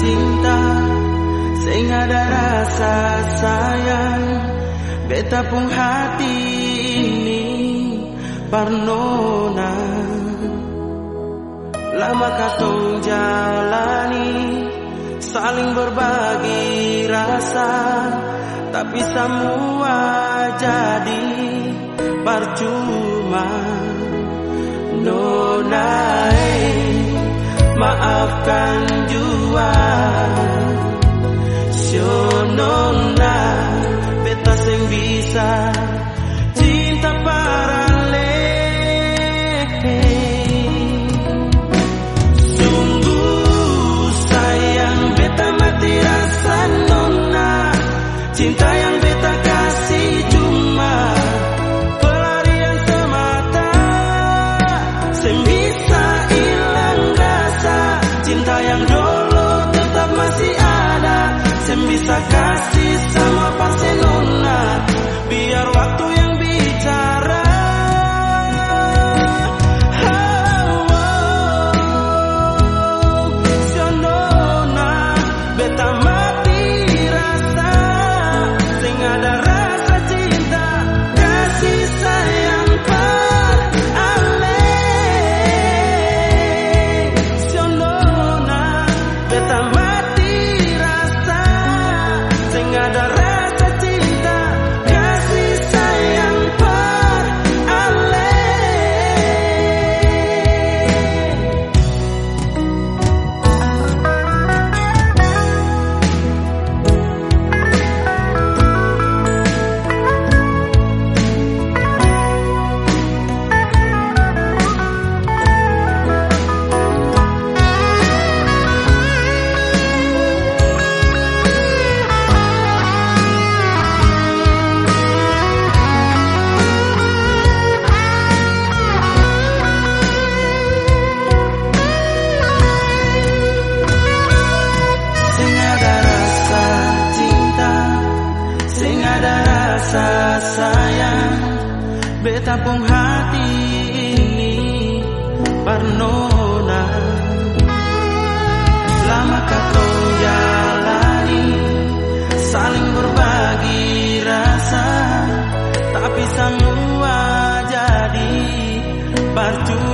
cinta sehingga ada rasa sayang. Beta pun hati ini Parnona. Lama katong jalani Saling berbagi rasa. Tapi semua jadi Percuma. Nona. Eh maafkan jua Sionona betas yang bisa. tampung hati ini Barnona. Lama kau jalan, Saling berbagi rasa. Tapi semua jadi Barcuma